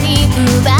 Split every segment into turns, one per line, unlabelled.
に奪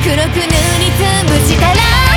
黒く塗りつぶしたら